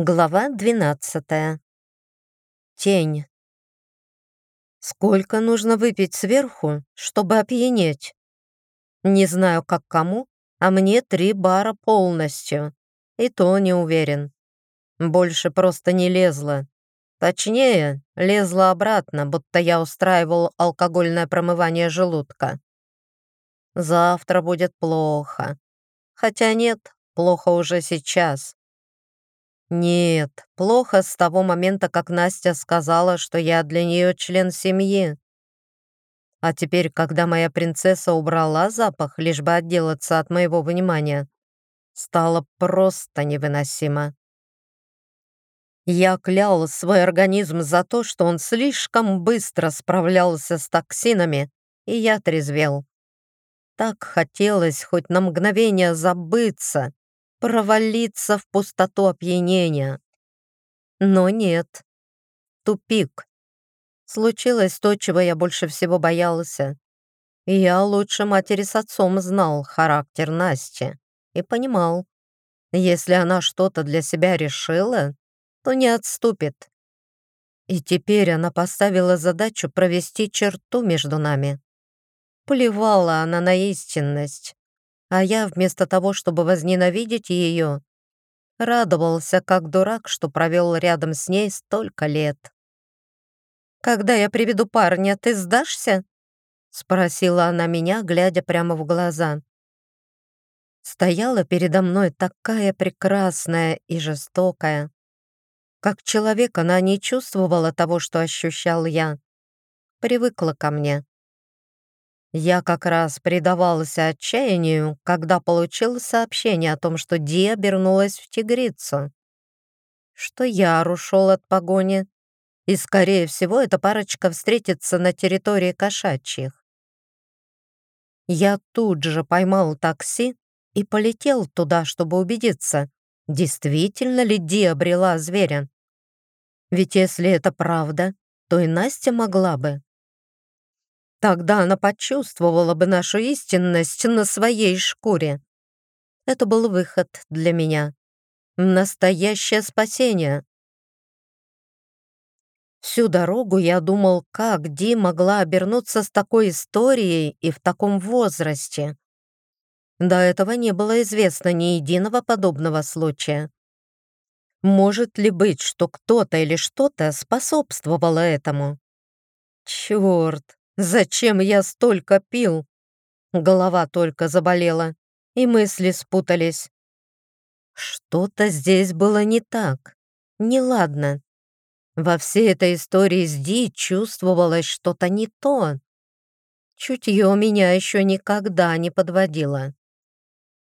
Глава 12. Тень. Сколько нужно выпить сверху, чтобы опьянеть? Не знаю, как кому, а мне три бара полностью. И то не уверен. Больше просто не лезла. Точнее, лезла обратно, будто я устраивал алкогольное промывание желудка. Завтра будет плохо. Хотя нет, плохо уже сейчас. Нет, плохо с того момента, как Настя сказала, что я для нее член семьи. А теперь, когда моя принцесса убрала запах, лишь бы отделаться от моего внимания, стало просто невыносимо. Я клял свой организм за то, что он слишком быстро справлялся с токсинами, и я трезвел. Так хотелось хоть на мгновение забыться, провалиться в пустоту опьянения. Но нет. Тупик. Случилось то, чего я больше всего боялся. Я лучше матери с отцом знал характер Насти и понимал, если она что-то для себя решила, то не отступит. И теперь она поставила задачу провести черту между нами. Плевала она на истинность а я вместо того, чтобы возненавидеть ее, радовался как дурак, что провел рядом с ней столько лет. «Когда я приведу парня, ты сдашься?» — спросила она меня, глядя прямо в глаза. Стояла передо мной такая прекрасная и жестокая. Как человек она не чувствовала того, что ощущал я. Привыкла ко мне. Я как раз предавался отчаянию, когда получил сообщение о том, что Ди обернулась в тигрицу. Что Яр ушел от погони, и, скорее всего, эта парочка встретится на территории кошачьих. Я тут же поймал такси и полетел туда, чтобы убедиться, действительно ли Ди обрела зверя. Ведь если это правда, то и Настя могла бы. Тогда она почувствовала бы нашу истинность на своей шкуре. Это был выход для меня. Настоящее спасение. Всю дорогу я думал, как Ди могла обернуться с такой историей и в таком возрасте. До этого не было известно ни единого подобного случая. Может ли быть, что кто-то или что-то способствовало этому? Черт, Зачем я столько пил? Голова только заболела, и мысли спутались. Что-то здесь было не так, неладно. Во всей этой истории с Ди чувствовалось что-то не то. Чутье меня еще никогда не подводило.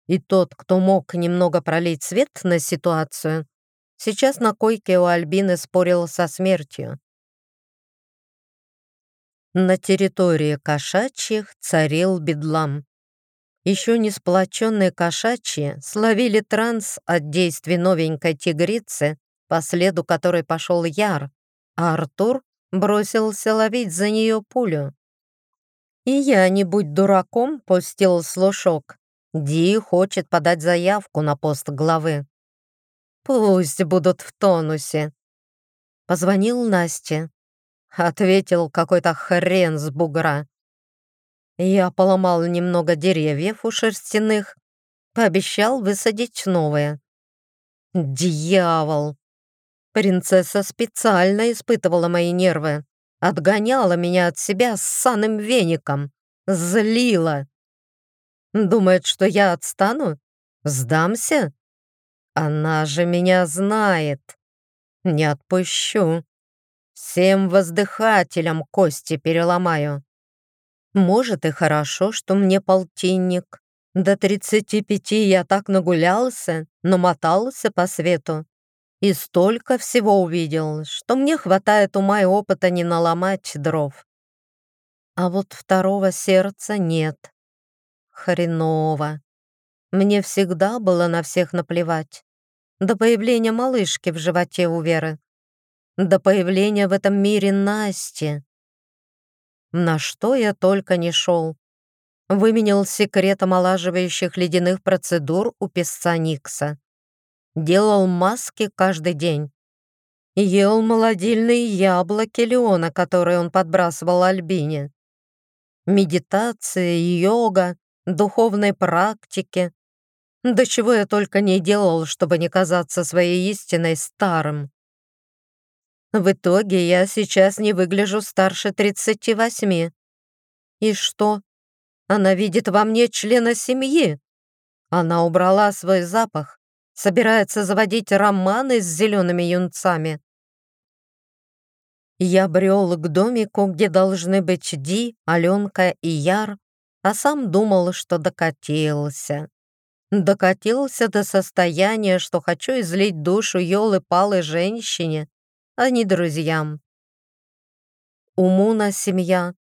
И тот, кто мог немного пролить свет на ситуацию, сейчас на койке у Альбины спорил со смертью. На территории кошачьих царил бедлам. Еще не сплоченные кошачьи словили транс от действий новенькой тигрицы, по следу которой пошел Яр, а Артур бросился ловить за нее пулю. И я, не будь дураком, пустил слушок. Ди хочет подать заявку на пост главы. Пусть будут в тонусе. Позвонил Насте. Ответил какой-то хрен с бугра. Я поломал немного деревьев у шерстяных, пообещал высадить новые. Дьявол! Принцесса специально испытывала мои нервы, отгоняла меня от себя с саным веником, злила. Думает, что я отстану? Сдамся? Она же меня знает. Не отпущу. Всем воздыхателям кости переломаю. Может и хорошо, что мне полтинник. До тридцати пяти я так нагулялся, намотался по свету. И столько всего увидел, что мне хватает ума и опыта не наломать дров. А вот второго сердца нет. Хреново. Мне всегда было на всех наплевать. До появления малышки в животе у Веры до появления в этом мире Насти. На что я только не шел. Выменял секрет омолаживающих ледяных процедур у песца Никса. делал маски каждый день. Ел молодильные яблоки Леона, которые он подбрасывал Альбине. Медитация, йога, духовной практики. До чего я только не делал, чтобы не казаться своей истиной старым. В итоге я сейчас не выгляжу старше 38. И что? Она видит во мне члена семьи. Она убрала свой запах, собирается заводить романы с зелеными юнцами. Я брел к домику, где должны быть Ди, Аленка и Яр, а сам думал, что докатился. Докатился до состояния, что хочу излить душу елы-палы женщине, а не друзьям. У Муна семья,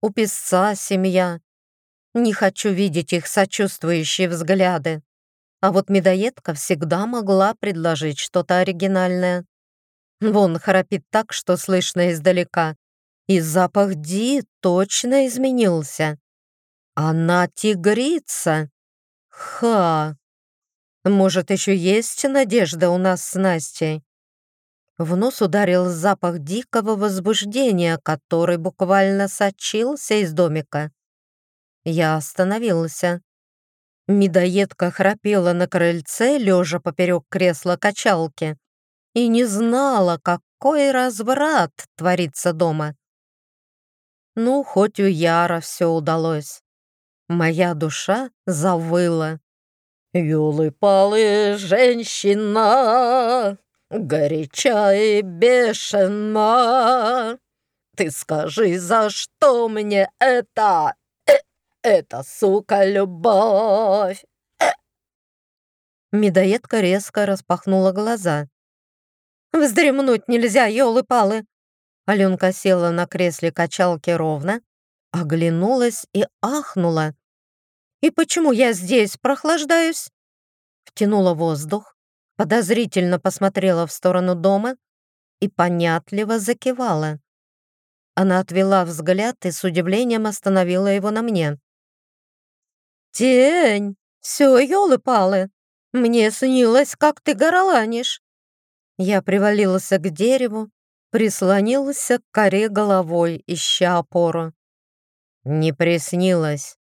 у песца семья. Не хочу видеть их сочувствующие взгляды. А вот медоедка всегда могла предложить что-то оригинальное. Вон храпит так, что слышно издалека. И запах Ди точно изменился. Она тигрица. Ха! Может, еще есть надежда у нас с Настей? В нос ударил запах дикого возбуждения, который буквально сочился из домика. Я остановился. Медоедка храпела на крыльце, лежа поперек кресла качалки, и не знала, какой разврат творится дома. Ну, хоть у Яра все удалось. Моя душа завыла. «Юлы-палы, женщина, горяча и бешена, ты скажи, за что мне это, э, это, сука, любовь?» э. Медоедка резко распахнула глаза. «Вздремнуть нельзя, елы-палы!» Аленка села на кресле качалки ровно, оглянулась и ахнула. «И почему я здесь прохлаждаюсь?» Втянула воздух, подозрительно посмотрела в сторону дома и понятливо закивала. Она отвела взгляд и с удивлением остановила его на мне. «Тень! Все, елы-палы! Мне снилось, как ты горланишь!» Я привалился к дереву, прислонился к коре головой, ища опору. Не приснилось.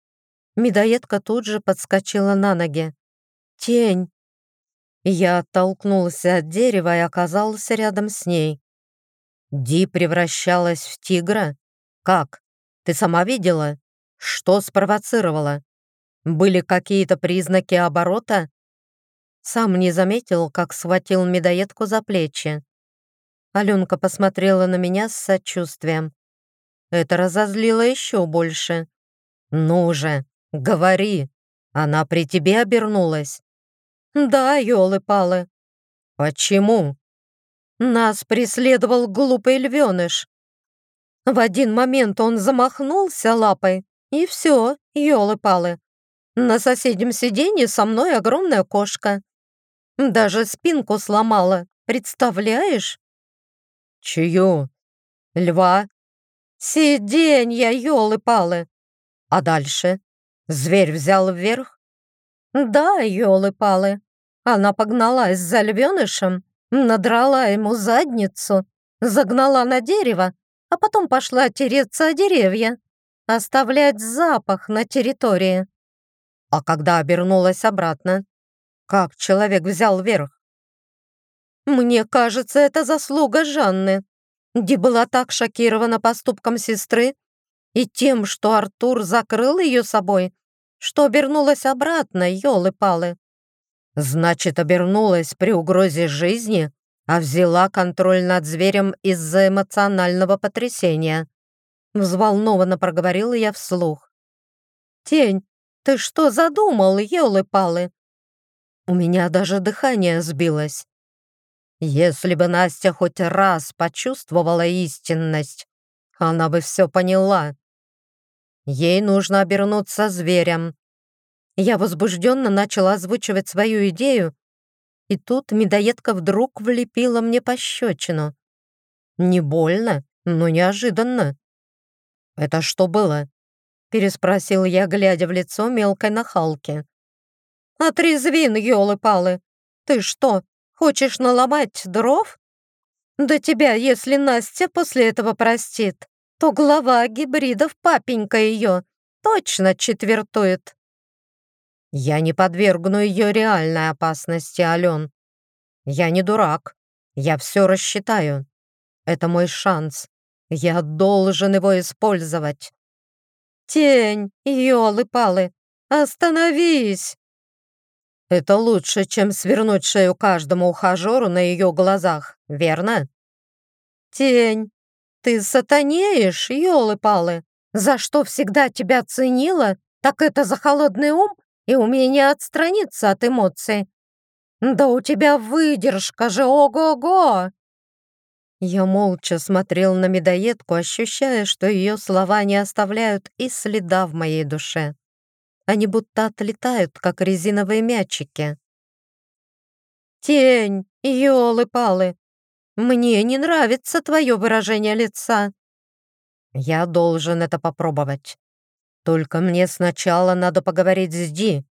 Медоедка тут же подскочила на ноги. «Тень!» Я оттолкнулся от дерева и оказался рядом с ней. Ди превращалась в тигра? Как? Ты сама видела? Что спровоцировало? Были какие-то признаки оборота? Сам не заметил, как схватил медоедку за плечи. Аленка посмотрела на меня с сочувствием. Это разозлило еще больше. «Ну же, говори, она при тебе обернулась?» «Да, елы-палы». «Почему?» «Нас преследовал глупый львеныш. В один момент он замахнулся лапой, и все, елы-палы. На соседнем сиденье со мной огромная кошка. Даже спинку сломала, представляешь?» «Чью?» «Льва», Сиденья, елы-палы. А дальше? Зверь взял вверх? Да, елы-палы. Она погналась за львенышем, надрала ему задницу, загнала на дерево, а потом пошла тереться о деревья, оставлять запах на территории. А когда обернулась обратно, как человек взял верх? Мне кажется, это заслуга Жанны. Ди была так шокирована поступком сестры и тем, что Артур закрыл ее собой, что обернулась обратно, елы-палы. Значит, обернулась при угрозе жизни, а взяла контроль над зверем из-за эмоционального потрясения. Взволнованно проговорила я вслух. «Тень, ты что задумал, елы-палы?» У меня даже дыхание сбилось. Если бы Настя хоть раз почувствовала истинность, она бы все поняла. Ей нужно обернуться зверем. Я возбужденно начала озвучивать свою идею, и тут медоедка вдруг влепила мне пощечину. Не больно, но неожиданно. «Это что было?» — переспросил я, глядя в лицо мелкой нахалки. «Отрезвин, елы-палы! Ты что, хочешь наломать дров? Да тебя, если Настя после этого простит, то глава гибридов, папенька ее, точно четвертует. Я не подвергну ее реальной опасности, Ален. Я не дурак. Я все рассчитаю. Это мой шанс. Я должен его использовать. Тень, елы-палы, остановись! Это лучше, чем свернуть шею каждому ухажеру на ее глазах, верно? Тень, ты сатанеешь, елы-палы. За что всегда тебя ценила, так это за холодный ум и умение отстраниться от эмоций. Да у тебя выдержка же, ого-го! Я молча смотрел на медоедку, ощущая, что ее слова не оставляют и следа в моей душе. Они будто отлетают, как резиновые мячики. «Тень, елы-палы, мне не нравится твое выражение лица». «Я должен это попробовать. Только мне сначала надо поговорить с Ди».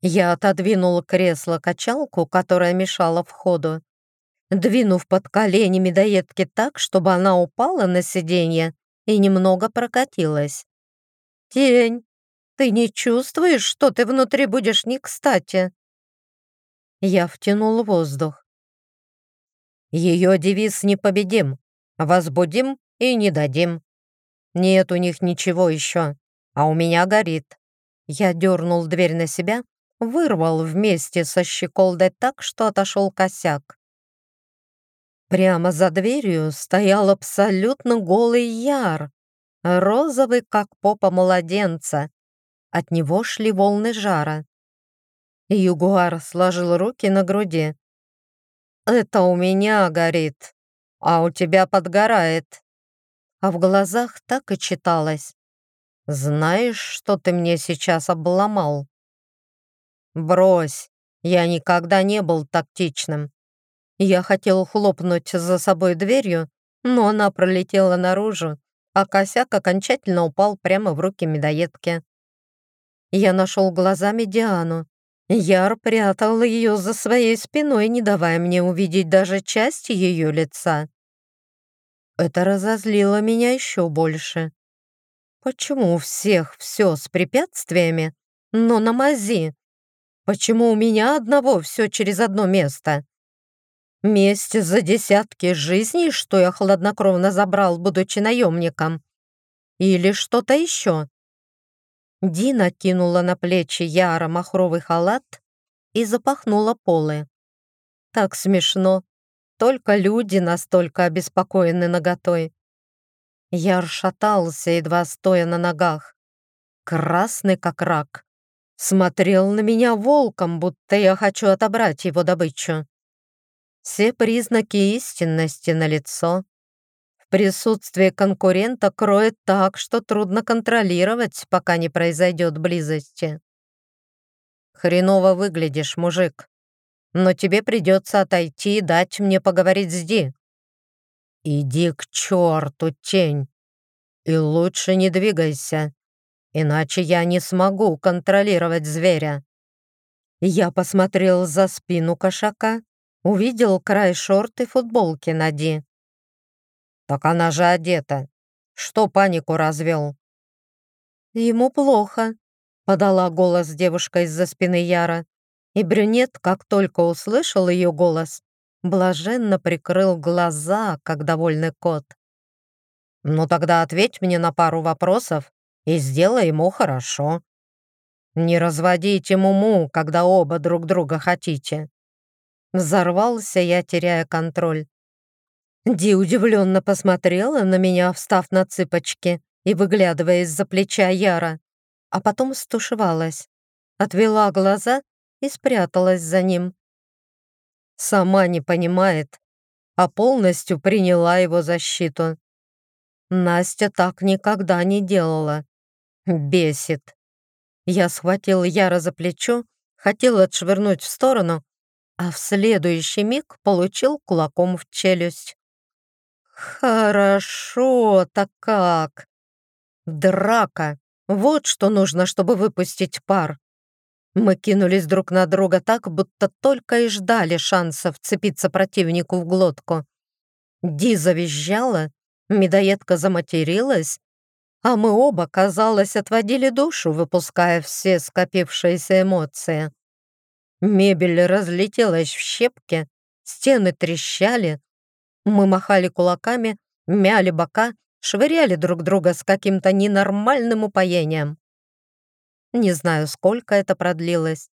Я отодвинул кресло-качалку, которая мешала входу, двинув под колени медоедки так, чтобы она упала на сиденье и немного прокатилась. «Тень, ты не чувствуешь, что ты внутри будешь не кстати?» Я втянул воздух. Ее девиз «Непобедим». Возбудим и не дадим. Нет у них ничего еще, а у меня горит. Я дернул дверь на себя, вырвал вместе со щеколдой так, что отошел косяк. Прямо за дверью стоял абсолютно голый яр, розовый, как попа младенца. От него шли волны жара. Югуар сложил руки на груди. «Это у меня горит, а у тебя подгорает». А в глазах так и читалось. «Знаешь, что ты мне сейчас обломал?» «Брось, я никогда не был тактичным. Я хотел хлопнуть за собой дверью, но она пролетела наружу, а косяк окончательно упал прямо в руки медоедки. Я нашел глазами Диану. Яр прятал ее за своей спиной, не давая мне увидеть даже части ее лица. Это разозлило меня еще больше. Почему у всех все с препятствиями, но на мази? Почему у меня одного все через одно место? Месть за десятки жизней, что я хладнокровно забрал, будучи наемником? Или что-то еще? Дина кинула на плечи Яра махровый халат и запахнула полы. Так смешно. Только люди настолько обеспокоены наготой. Яр шатался, едва стоя на ногах. Красный как рак. Смотрел на меня волком, будто я хочу отобрать его добычу. Все признаки истинности на лицо. В присутствии конкурента кроет так, что трудно контролировать, пока не произойдет близости. Хреново выглядишь, мужик. Но тебе придется отойти и дать мне поговорить с Ди. Иди к черту, тень. И лучше не двигайся, иначе я не смогу контролировать зверя. Я посмотрел за спину кошака Увидел край шорт и футболки на Ди. «Так она же одета. Что панику развел?» «Ему плохо», — подала голос девушка из-за спины Яра. И брюнет, как только услышал ее голос, блаженно прикрыл глаза, как довольный кот. «Ну тогда ответь мне на пару вопросов и сделай ему хорошо. Не разводите муму, когда оба друг друга хотите. Взорвался я, теряя контроль. Ди удивленно посмотрела на меня, встав на цыпочки и выглядывая из-за плеча Яра, а потом стушевалась, отвела глаза и спряталась за ним. Сама не понимает, а полностью приняла его защиту. Настя так никогда не делала. Бесит. Я схватил Яра за плечо, хотел отшвырнуть в сторону, а в следующий миг получил кулаком в челюсть. «Хорошо-то как! Драка! Вот что нужно, чтобы выпустить пар!» Мы кинулись друг на друга так, будто только и ждали шанса вцепиться противнику в глотку. Ди завизжала, медоедка заматерилась, а мы оба, казалось, отводили душу, выпуская все скопившиеся эмоции. Мебель разлетелась в щепки, стены трещали, мы махали кулаками, мяли бока, швыряли друг друга с каким-то ненормальным упоением. Не знаю, сколько это продлилось.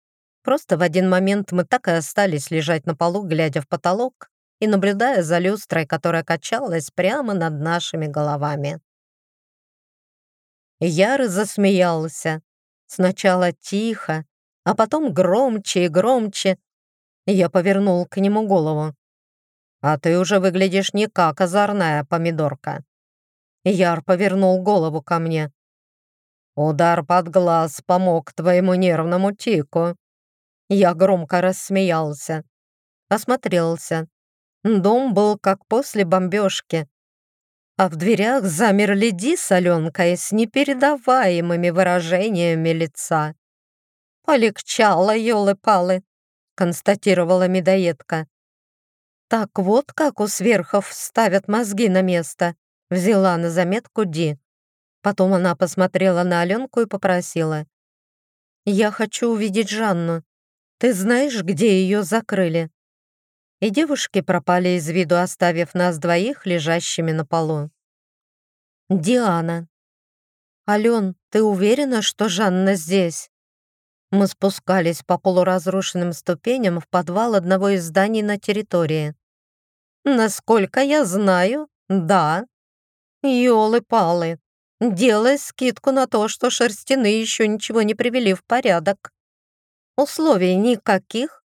Просто в один момент мы так и остались лежать на полу, глядя в потолок и наблюдая за люстрой, которая качалась прямо над нашими головами. Яр засмеялся. Сначала тихо, а потом громче и громче. Я повернул к нему голову. «А ты уже выглядишь не как озорная помидорка». Яр повернул голову ко мне. «Удар под глаз помог твоему нервному тику». Я громко рассмеялся. Осмотрелся. Дом был как после бомбежки. А в дверях замерли Ди с Аленкой с непередаваемыми выражениями лица. «Полегчало, елы-палы», — констатировала медоедка. «Так вот как у сверхов ставят мозги на место», — взяла на заметку Ди. Потом она посмотрела на Аленку и попросила. «Я хочу увидеть Жанну. Ты знаешь, где ее закрыли?» И девушки пропали из виду, оставив нас двоих лежащими на полу. «Диана». «Ален, ты уверена, что Жанна здесь?» Мы спускались по полуразрушенным ступеням в подвал одного из зданий на территории. «Насколько я знаю, да. Ёлы-палы, делай скидку на то, что шерстяные еще ничего не привели в порядок. Условий никаких.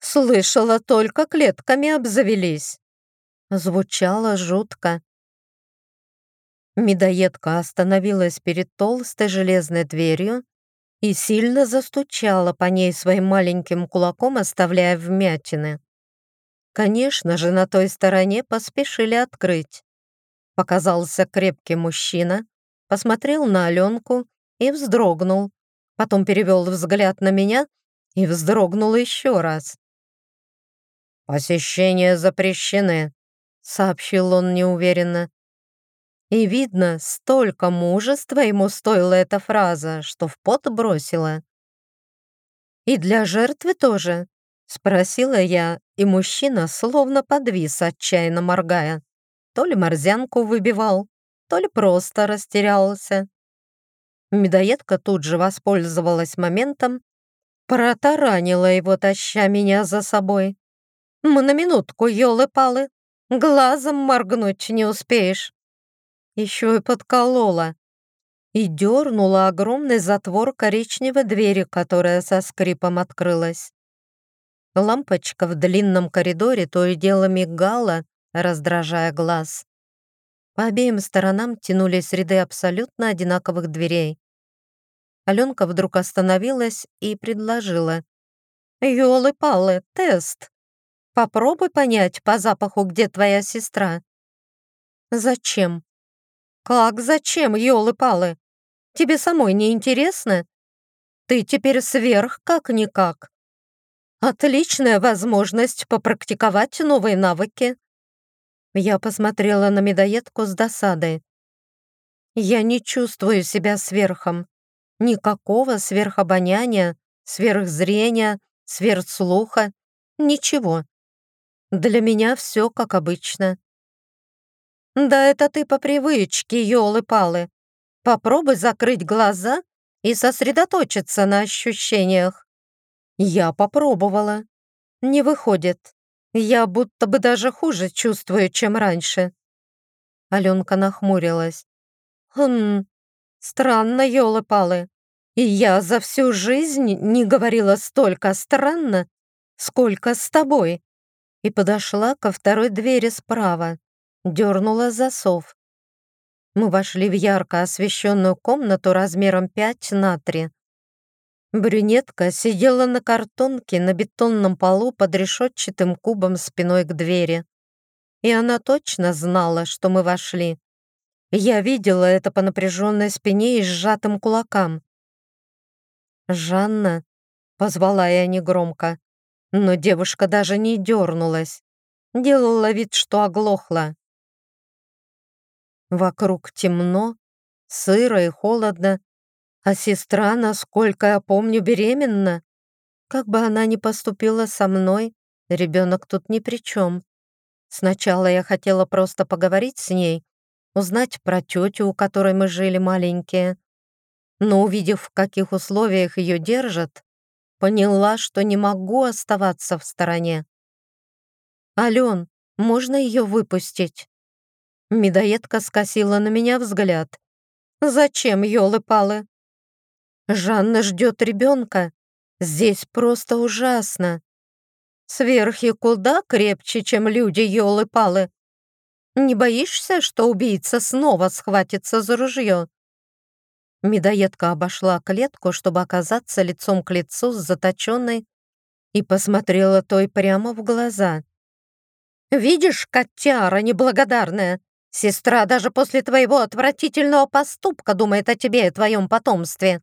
Слышала, только клетками обзавелись». Звучало жутко. Медоедка остановилась перед толстой железной дверью и сильно застучала по ней своим маленьким кулаком, оставляя вмятины. Конечно же, на той стороне поспешили открыть. Показался крепкий мужчина, посмотрел на Аленку и вздрогнул. Потом перевел взгляд на меня и вздрогнул еще раз. «Посещения запрещены», — сообщил он неуверенно. И видно, столько мужества ему стоила эта фраза, что в пот бросила. «И для жертвы тоже?» — спросила я, и мужчина словно подвис, отчаянно моргая. То ли морзянку выбивал, то ли просто растерялся. Медоедка тут же воспользовалась моментом, протаранила его, таща меня за собой. «Мы на минутку, елы-палы, глазом моргнуть не успеешь» еще и подколола и дернула огромный затвор коричневой двери, которая со скрипом открылась. Лампочка в длинном коридоре то и дело мигала, раздражая глаз. По обеим сторонам тянулись ряды абсолютно одинаковых дверей. Аленка вдруг остановилась и предложила. «Ёлы-палы, тест! Попробуй понять по запаху, где твоя сестра». «Зачем?» «Как? Зачем, елы-палы? Тебе самой не интересно? Ты теперь сверх как-никак. Отличная возможность попрактиковать новые навыки». Я посмотрела на медоедку с досадой. «Я не чувствую себя сверхом. Никакого сверхобоняния, сверхзрения, сверхслуха. Ничего. Для меня все как обычно. «Да это ты по привычке, елы-палы. Попробуй закрыть глаза и сосредоточиться на ощущениях». Я попробовала. Не выходит. Я будто бы даже хуже чувствую, чем раньше. Аленка нахмурилась. «Хм, странно, елы-палы. И я за всю жизнь не говорила столько странно, сколько с тобой». И подошла ко второй двери справа дернула засов. Мы вошли в ярко освещенную комнату размером 5 на 3. Брюнетка сидела на картонке на бетонном полу под решетчатым кубом спиной к двери. И она точно знала, что мы вошли. Я видела это по напряженной спине и сжатым кулакам. Жанна Позвала я негромко, но девушка даже не дернулась. Делала вид, что оглохла. Вокруг темно, сыро и холодно, а сестра, насколько я помню, беременна. Как бы она ни поступила со мной, ребенок тут ни при чем. Сначала я хотела просто поговорить с ней, узнать про тетю, у которой мы жили маленькие. Но увидев, в каких условиях ее держат, поняла, что не могу оставаться в стороне. «Ален, можно ее выпустить?» Медоедка скосила на меня взгляд. «Зачем, елы-палы?» «Жанна ждет ребенка. Здесь просто ужасно. Сверхи куда крепче, чем люди, елы-палы. Не боишься, что убийца снова схватится за ружье?» Медоедка обошла клетку, чтобы оказаться лицом к лицу с заточенной и посмотрела той прямо в глаза. «Видишь, котяра неблагодарная, сестра даже после твоего отвратительного поступка думает о тебе и твоем потомстве.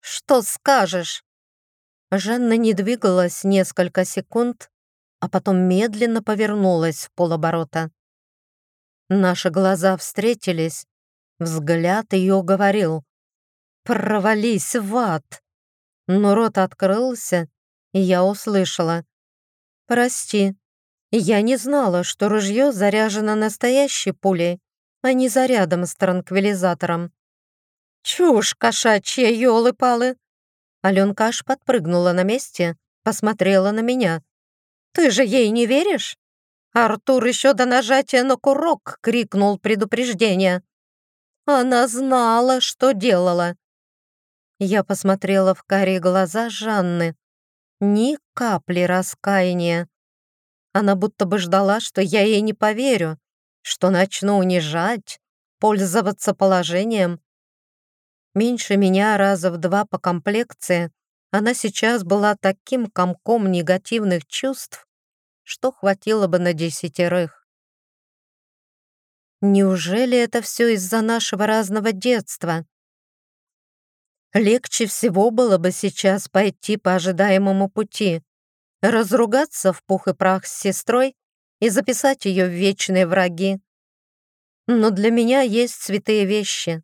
Что скажешь?» Жанна не двигалась несколько секунд, а потом медленно повернулась в полоборота. Наши глаза встретились, взгляд ее говорил «Провались в ад!» Но рот открылся, и я услышала «Прости, я не знала, что ружье заряжено настоящей пулей, а не зарядом с транквилизатором». «Чушь кошачья, елы-палы!» Аленка аж подпрыгнула на месте, посмотрела на меня. «Ты же ей не веришь?» Артур еще до нажатия на курок крикнул предупреждение. Она знала, что делала. Я посмотрела в карие глаза Жанны. Ни капли раскаяния. Она будто бы ждала, что я ей не поверю, что начну унижать, пользоваться положением, Меньше меня раза в два по комплекции, она сейчас была таким комком негативных чувств, что хватило бы на десятерых. Неужели это все из-за нашего разного детства? Легче всего было бы сейчас пойти по ожидаемому пути, разругаться в пух и прах с сестрой и записать ее в вечные враги. Но для меня есть святые вещи.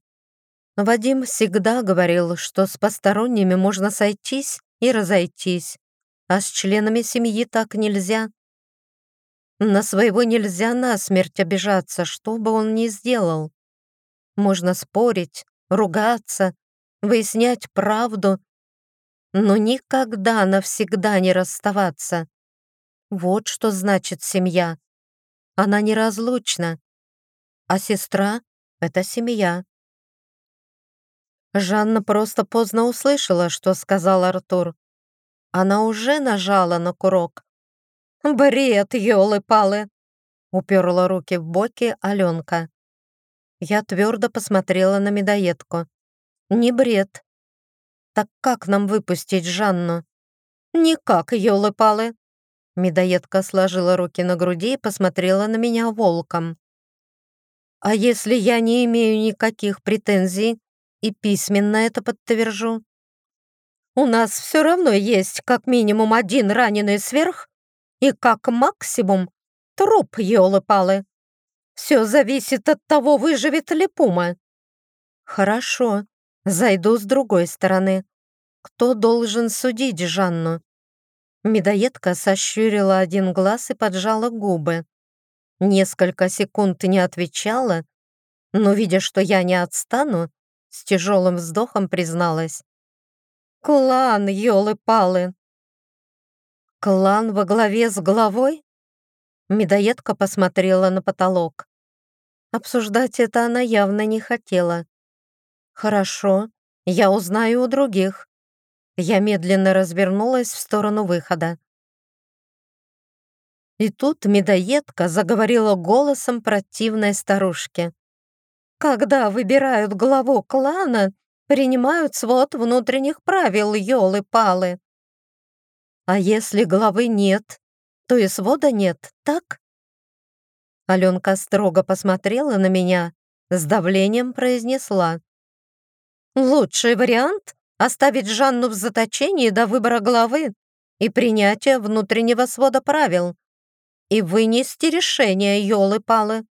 Вадим всегда говорил, что с посторонними можно сойтись и разойтись, а с членами семьи так нельзя. На своего нельзя насмерть обижаться, что бы он ни сделал. Можно спорить, ругаться, выяснять правду, но никогда навсегда не расставаться. Вот что значит семья. Она неразлучна, а сестра — это семья. Жанна просто поздно услышала, что сказал Артур. Она уже нажала на курок. «Бред, елы-палы!» Уперла руки в боки Аленка. Я твердо посмотрела на медоедку. «Не бред. Так как нам выпустить Жанну?» «Никак, елы-палы!» Медоедка сложила руки на груди и посмотрела на меня волком. «А если я не имею никаких претензий, и письменно это подтвержу. У нас все равно есть как минимум один раненый сверх и как максимум труп елы-палы. Все зависит от того, выживет ли пума. Хорошо, зайду с другой стороны. Кто должен судить Жанну? Медоедка сощурила один глаз и поджала губы. Несколько секунд не отвечала, но, видя, что я не отстану, с тяжелым вздохом призналась. «Клан, елы-палы!» «Клан во главе с главой?» Медоедка посмотрела на потолок. Обсуждать это она явно не хотела. «Хорошо, я узнаю у других». Я медленно развернулась в сторону выхода. И тут медоедка заговорила голосом противной старушки. Когда выбирают главу клана, принимают свод внутренних правил, елы-палы. А если главы нет, то и свода нет, так? Аленка строго посмотрела на меня, с давлением произнесла. Лучший вариант Оставить Жанну в заточении до выбора главы и принятия внутреннего свода правил и вынести решение, елы-палы.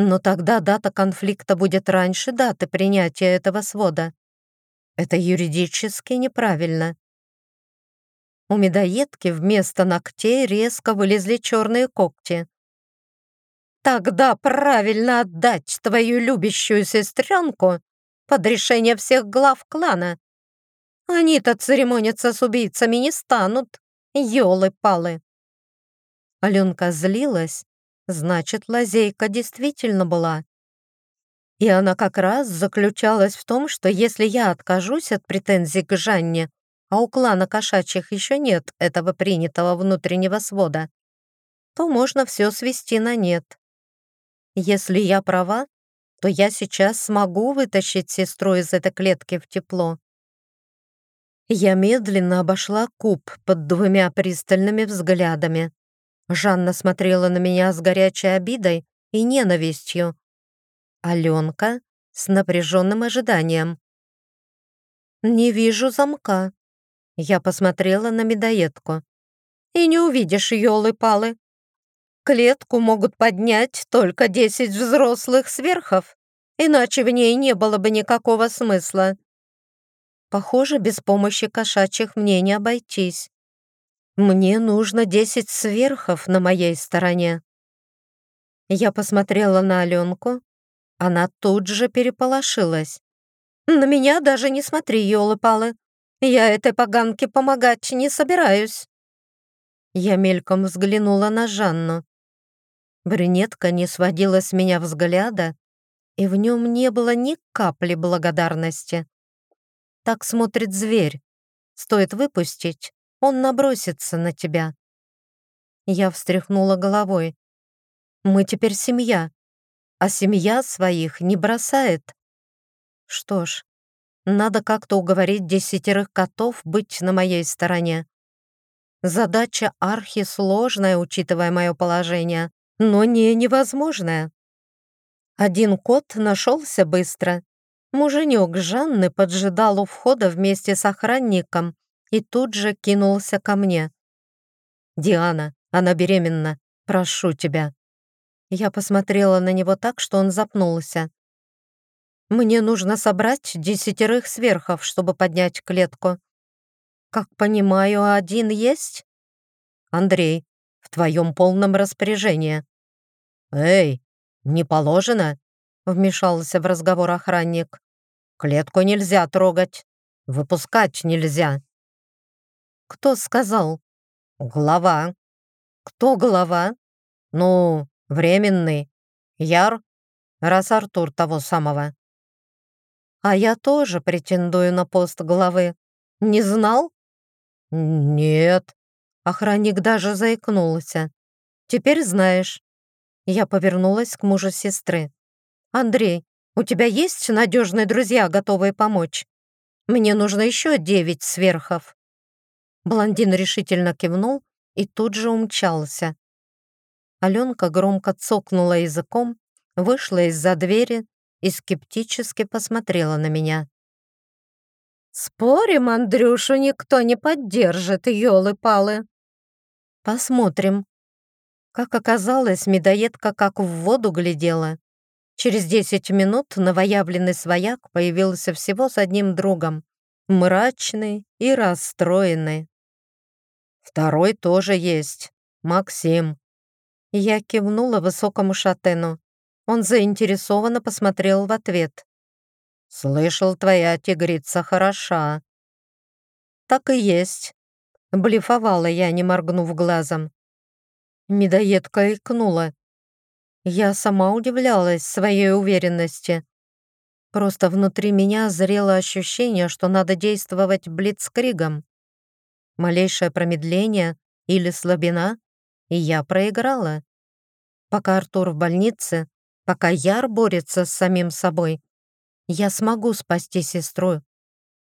Но тогда дата конфликта будет раньше даты принятия этого свода. Это юридически неправильно. У медоедки вместо ногтей резко вылезли черные когти. «Тогда правильно отдать твою любящую сестренку под решение всех глав клана. Они-то церемониться с убийцами не станут, елы-палы». Аленка злилась, значит, лазейка действительно была. И она как раз заключалась в том, что если я откажусь от претензий к Жанне, а у клана кошачьих еще нет этого принятого внутреннего свода, то можно все свести на нет. Если я права, то я сейчас смогу вытащить сестру из этой клетки в тепло. Я медленно обошла куб под двумя пристальными взглядами. Жанна смотрела на меня с горячей обидой и ненавистью. Аленка с напряженным ожиданием. «Не вижу замка», я посмотрела на медоедку. «И не увидишь, елы-палы. Клетку могут поднять только десять взрослых сверхов, иначе в ней не было бы никакого смысла. Похоже, без помощи кошачьих мне не обойтись. Мне нужно десять сверхов на моей стороне». Я посмотрела на Аленку. Она тут же переполошилась. «На меня даже не смотри, елы-палы. Я этой поганке помогать не собираюсь». Я мельком взглянула на Жанну. Брюнетка не сводила с меня взгляда, и в нем не было ни капли благодарности. Так смотрит зверь. Стоит выпустить, он набросится на тебя. Я встряхнула головой. Мы теперь семья, а семья своих не бросает. Что ж, надо как-то уговорить десятерых котов быть на моей стороне. Задача архи сложная, учитывая мое положение, но не невозможная. Один кот нашелся быстро. Муженек Жанны поджидал у входа вместе с охранником и тут же кинулся ко мне. «Диана, она беременна. Прошу тебя». Я посмотрела на него так, что он запнулся. Мне нужно собрать десятерых сверхов, чтобы поднять клетку. Как понимаю, один есть? Андрей, в твоем полном распоряжении. Эй, не положено? Вмешался в разговор охранник. Клетку нельзя трогать. Выпускать нельзя. Кто сказал? Глава. Кто глава? Ну, временный. Яр, раз Артур того самого. А я тоже претендую на пост главы. Не знал? Нет. Охранник даже заикнулся. Теперь знаешь. Я повернулась к мужу сестры. Андрей, у тебя есть надежные друзья, готовые помочь? Мне нужно еще девять сверхов. Блондин решительно кивнул и тут же умчался. Аленка громко цокнула языком, вышла из-за двери и скептически посмотрела на меня. «Спорим, Андрюшу никто не поддержит, елы-палы!» «Посмотрим». Как оказалось, медоедка как в воду глядела. Через десять минут новоявленный свояк появился всего с одним другом, мрачный и расстроенный. «Второй тоже есть, Максим». Я кивнула высокому шатену. Он заинтересованно посмотрел в ответ. «Слышал, твоя тигрица хороша». «Так и есть», — блефовала я, не моргнув глазом. Медоедка икнула. Я сама удивлялась своей уверенности. Просто внутри меня зрело ощущение, что надо действовать блицкригом. Малейшее промедление или слабина, и я проиграла. Пока Артур в больнице, Пока Яр борется с самим собой, я смогу спасти сестру,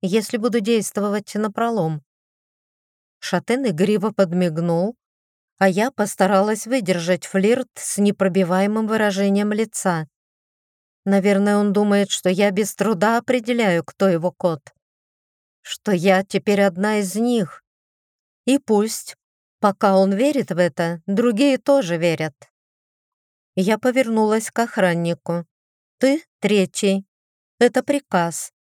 если буду действовать напролом. Шатен игриво подмигнул, а я постаралась выдержать флирт с непробиваемым выражением лица. Наверное, он думает, что я без труда определяю, кто его кот. Что я теперь одна из них. И пусть, пока он верит в это, другие тоже верят. Я повернулась к охраннику. «Ты третий. Это приказ».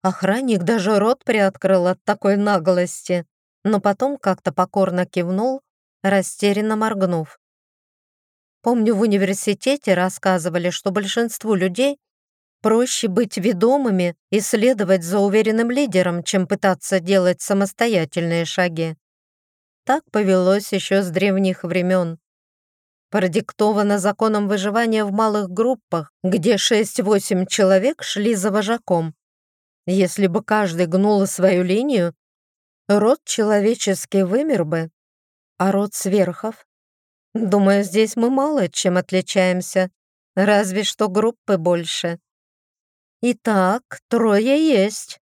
Охранник даже рот приоткрыл от такой наглости, но потом как-то покорно кивнул, растерянно моргнув. Помню, в университете рассказывали, что большинству людей проще быть ведомыми и следовать за уверенным лидером, чем пытаться делать самостоятельные шаги. Так повелось еще с древних времен. Продиктовано законом выживания в малых группах, где 6-8 человек шли за вожаком. Если бы каждый гнул свою линию, род человеческий вымер бы, а род сверхов? Думаю, здесь мы мало чем отличаемся, разве что группы больше. Итак, трое есть.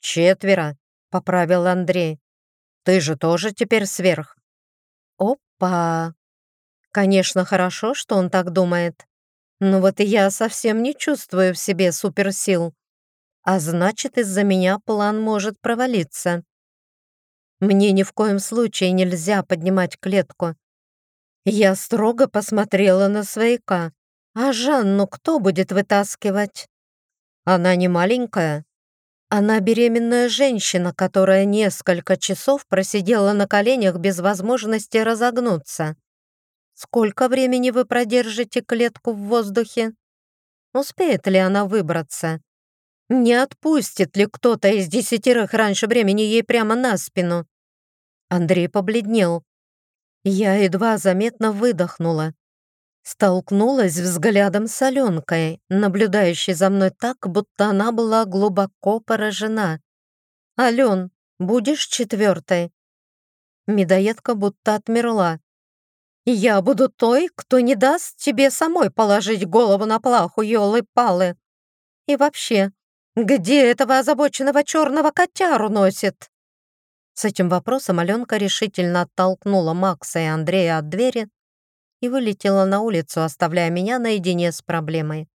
Четверо, поправил Андрей. Ты же тоже теперь сверх. Опа! Конечно, хорошо, что он так думает. Но вот и я совсем не чувствую в себе суперсил. А значит, из-за меня план может провалиться. Мне ни в коем случае нельзя поднимать клетку. Я строго посмотрела на свояка. А Жанну кто будет вытаскивать? Она не маленькая, она беременная женщина, которая несколько часов просидела на коленях без возможности разогнуться. Сколько времени вы продержите клетку в воздухе? Успеет ли она выбраться? Не отпустит ли кто-то из десятерых раньше времени ей прямо на спину? Андрей побледнел. Я едва заметно выдохнула. Столкнулась взглядом с Аленкой, наблюдающей за мной так, будто она была глубоко поражена. «Ален, будешь четвертой?» Медоедка будто отмерла. «Я буду той, кто не даст тебе самой положить голову на плаху, елы-палы. И вообще, где этого озабоченного черного котяру носит?» С этим вопросом Аленка решительно оттолкнула Макса и Андрея от двери и вылетела на улицу, оставляя меня наедине с проблемой.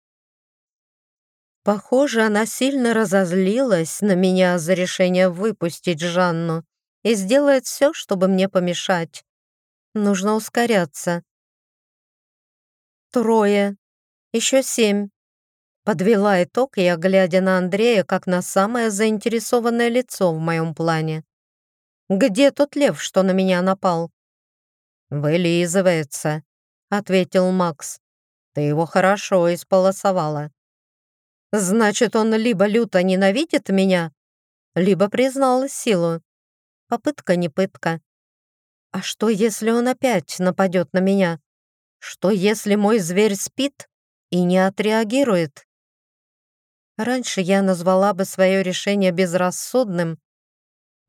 Похоже, она сильно разозлилась на меня за решение выпустить Жанну и сделает все, чтобы мне помешать. Нужно ускоряться. Трое. Еще семь. Подвела итог я, глядя на Андрея, как на самое заинтересованное лицо в моем плане. «Где тот лев, что на меня напал?» «Вылизывается», — ответил Макс. «Ты его хорошо исполосовала». «Значит, он либо люто ненавидит меня, либо признал силу. Попытка не пытка. А что, если он опять нападет на меня? Что, если мой зверь спит и не отреагирует?» Раньше я назвала бы свое решение безрассудным,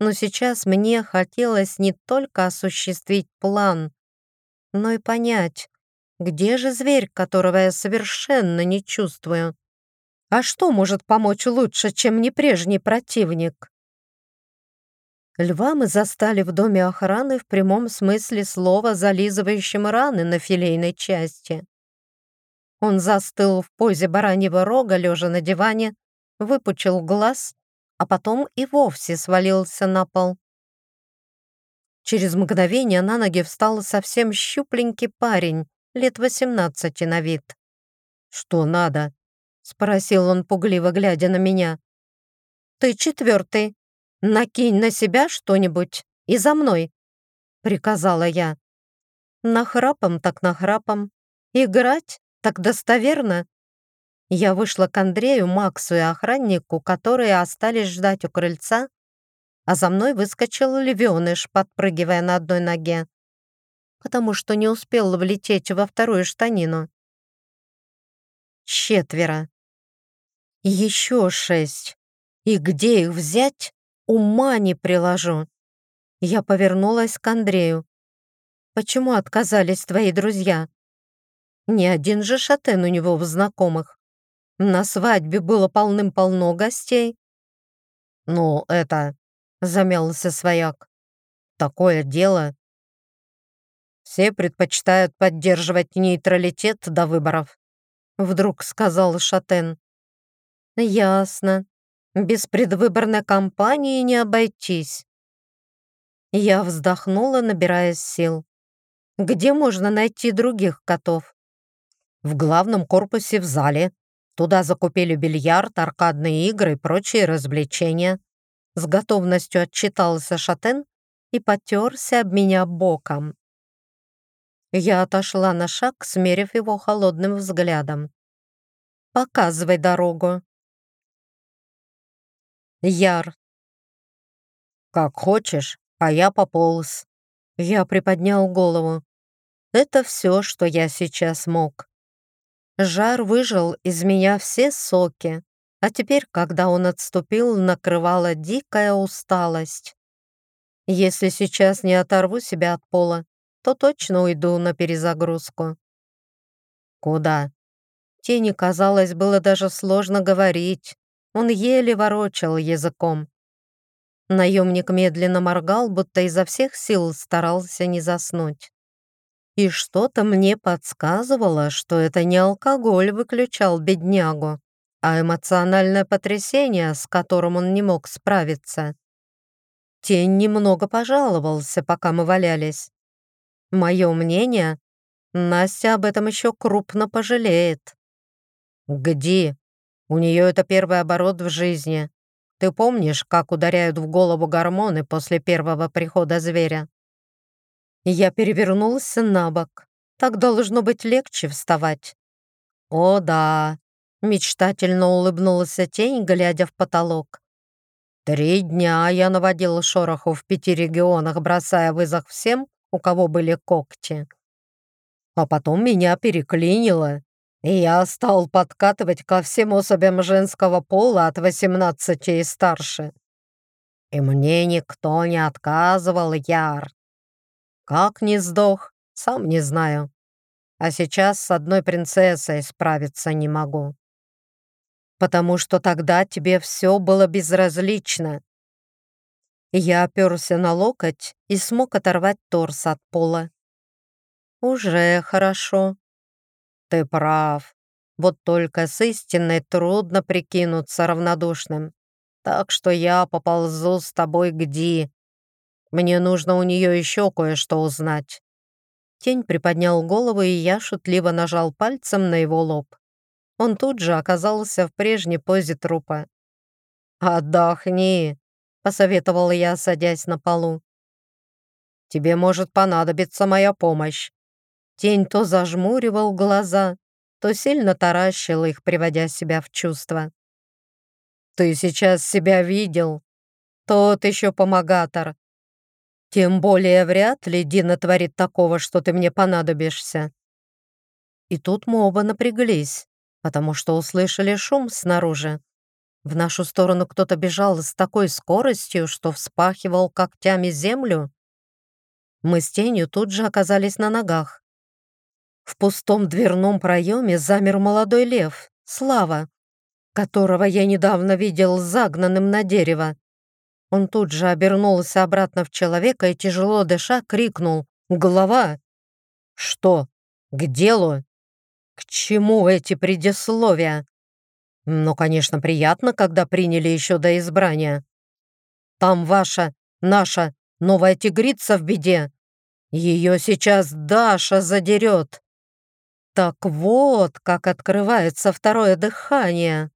но сейчас мне хотелось не только осуществить план, но и понять, где же зверь, которого я совершенно не чувствую. А что может помочь лучше, чем не прежний противник? Льва мы застали в доме охраны в прямом смысле слова, зализывающим раны на филейной части. Он застыл в позе бараньего рога, лежа на диване, выпучил глаз, а потом и вовсе свалился на пол. Через мгновение на ноги встал совсем щупленький парень, лет восемнадцати на вид. «Что надо?» — спросил он, пугливо глядя на меня. «Ты четвертый. Накинь на себя что-нибудь и за мной», — приказала я. Нахрапом так нахрапом. Играть так достоверно. Я вышла к Андрею, Максу и охраннику, которые остались ждать у крыльца, а за мной выскочил львеныш, подпрыгивая на одной ноге, потому что не успел влететь во вторую штанину. Четверо. Еще шесть. И где их взять, ума не приложу. Я повернулась к Андрею. «Почему отказались твои друзья?» Не один же шатен у него в знакомых. На свадьбе было полным-полно гостей. «Ну, это...» замялся свояк. Такое дело. Все предпочитают поддерживать нейтралитет до выборов. вдруг сказал Шатен. Ясно. Без предвыборной кампании не обойтись. Я вздохнула, набираясь сил. Где можно найти других котов? В главном корпусе в зале. Туда закупили бильярд, аркадные игры и прочие развлечения. С готовностью отчитался Шатен и потерся об меня боком. Я отошла на шаг, смерив его холодным взглядом. «Показывай дорогу». Яр. «Как хочешь, а я пополз». Я приподнял голову. Это все, что я сейчас мог. Жар выжил из меня все соки, а теперь, когда он отступил, накрывала дикая усталость. Если сейчас не оторву себя от пола, то точно уйду на перезагрузку. Куда? Тени, казалось, было даже сложно говорить. Он еле ворочал языком. Наемник медленно моргал, будто изо всех сил старался не заснуть. И что-то мне подсказывало, что это не алкоголь выключал беднягу, а эмоциональное потрясение, с которым он не мог справиться. Тень немного пожаловался, пока мы валялись. Мое мнение, Настя об этом еще крупно пожалеет. «Где? У нее это первый оборот в жизни. Ты помнишь, как ударяют в голову гормоны после первого прихода зверя?» Я перевернулся на бок. Так должно быть легче вставать. «О, да!» — мечтательно улыбнулась тень, глядя в потолок. «Три дня я наводил шороху в пяти регионах, бросая вызов всем, у кого были когти. А потом меня переклинило, и я стал подкатывать ко всем особям женского пола от 18 и старше. И мне никто не отказывал, Яр. Как не сдох, сам не знаю. А сейчас с одной принцессой справиться не могу. Потому что тогда тебе все было безразлично. Я оперся на локоть и смог оторвать торс от пола. Уже хорошо. Ты прав. Вот только с истинной трудно прикинуться равнодушным. Так что я поползу с тобой к Ди. Мне нужно у нее еще кое-что узнать. Тень приподнял голову, и я шутливо нажал пальцем на его лоб. Он тут же оказался в прежней позе трупа. «Отдохни», — посоветовала я, садясь на полу. «Тебе может понадобиться моя помощь. Тень то зажмуривал глаза, то сильно таращил их, приводя себя в чувство. «Ты сейчас себя видел? Тот еще помогатор. Тем более вряд ли Дина творит такого, что ты мне понадобишься». И тут мы оба напряглись, потому что услышали шум снаружи. В нашу сторону кто-то бежал с такой скоростью, что вспахивал когтями землю. Мы с тенью тут же оказались на ногах. В пустом дверном проеме замер молодой лев, Слава, которого я недавно видел загнанным на дерево. Он тут же обернулся обратно в человека и, тяжело дыша, крикнул «Голова!» «Что? К делу?» «К чему эти предисловия?» «Ну, конечно, приятно, когда приняли еще до избрания. Там ваша, наша новая тигрица в беде. Ее сейчас Даша задерет. Так вот, как открывается второе дыхание.